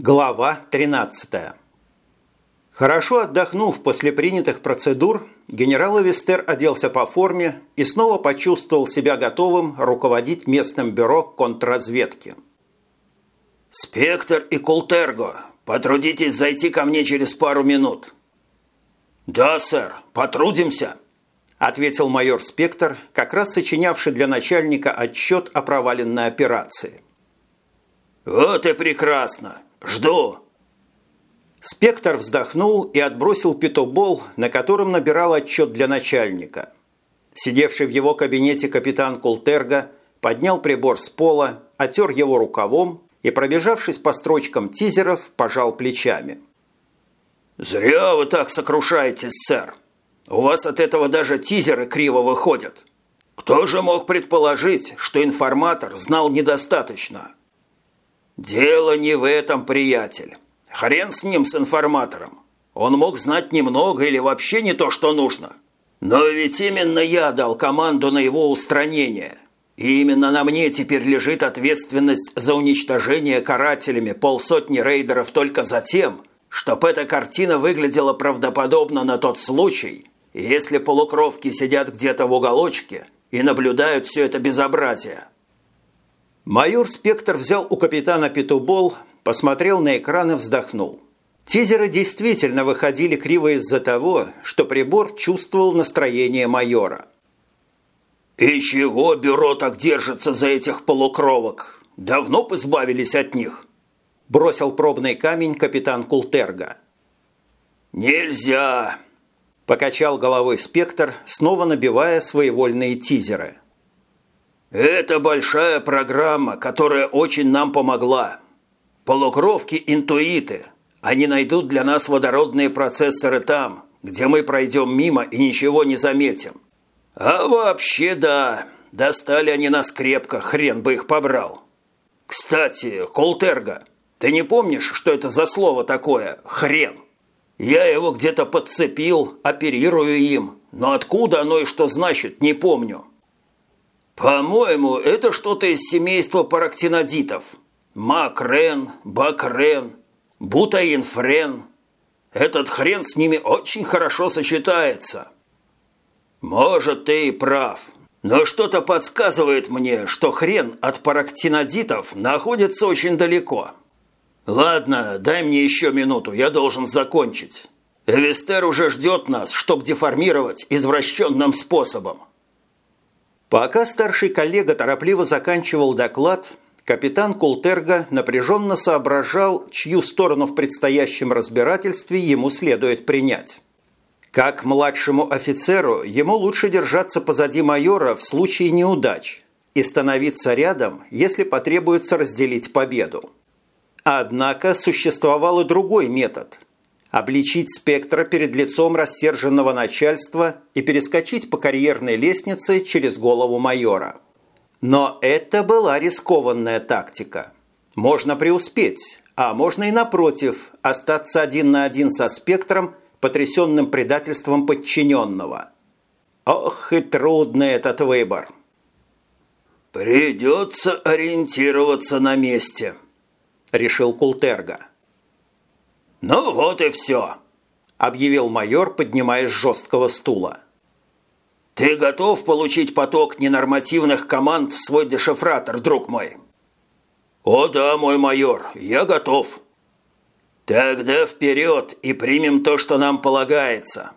Глава 13. Хорошо отдохнув после принятых процедур, генерал Эвестер оделся по форме и снова почувствовал себя готовым руководить местным бюро контрразведки. «Спектр и Култерго, потрудитесь зайти ко мне через пару минут». «Да, сэр, потрудимся», – ответил майор Спектр, как раз сочинявший для начальника отчет о проваленной операции. «Вот и прекрасно. Жду!» Спектр вздохнул и отбросил питобол, на котором набирал отчет для начальника. Сидевший в его кабинете капитан Култерга поднял прибор с пола, отер его рукавом и, пробежавшись по строчкам тизеров, пожал плечами. «Зря вы так сокрушаетесь, сэр. У вас от этого даже тизеры криво выходят. Кто же мог предположить, что информатор знал недостаточно?» «Дело не в этом, приятель. Хрен с ним, с информатором. Он мог знать немного или вообще не то, что нужно. Но ведь именно я дал команду на его устранение. И именно на мне теперь лежит ответственность за уничтожение карателями полсотни рейдеров только за тем, чтобы эта картина выглядела правдоподобно на тот случай, если полукровки сидят где-то в уголочке и наблюдают все это безобразие. Майор Спектр взял у капитана Петубол, посмотрел на экран и вздохнул. Тизеры действительно выходили криво из-за того, что прибор чувствовал настроение майора. «И чего бюро так держится за этих полукровок? Давно бы избавились от них?» Бросил пробный камень капитан Култерга. «Нельзя!» – покачал головой спектр, снова набивая своевольные тизеры – это большая программа, которая очень нам помогла. Полукровки-интуиты. Они найдут для нас водородные процессоры там, где мы пройдем мимо и ничего не заметим. А вообще да, достали они нас крепко, хрен бы их побрал. Кстати, Колтерга, ты не помнишь, что это за слово такое «хрен»? Я его где-то подцепил, оперирую им, но откуда оно и что значит, не помню. «По-моему, это что-то из семейства парактинодитов. Макрен, бакрен, бутаинфрен. Этот хрен с ними очень хорошо сочетается». «Может, ты и прав, но что-то подсказывает мне, что хрен от парактинодитов находится очень далеко. Ладно, дай мне еще минуту, я должен закончить. Эвестер уже ждет нас, чтобы деформировать извращенным способом. Пока старший коллега торопливо заканчивал доклад, капитан Култерга напряженно соображал, чью сторону в предстоящем разбирательстве ему следует принять. Как младшему офицеру ему лучше держаться позади майора в случае неудач и становиться рядом, если потребуется разделить победу. Однако существовал и другой метод – обличить спектра перед лицом рассерженного начальства и перескочить по карьерной лестнице через голову майора. Но это была рискованная тактика. Можно преуспеть, а можно и напротив, остаться один на один со спектром, потрясенным предательством подчиненного. Ох и трудный этот выбор. «Придется ориентироваться на месте», – решил Култерга. «Ну вот и все», – объявил майор, поднимаясь с жесткого стула. «Ты готов получить поток ненормативных команд в свой дешифратор, друг мой?» «О да, мой майор, я готов». «Тогда вперед и примем то, что нам полагается».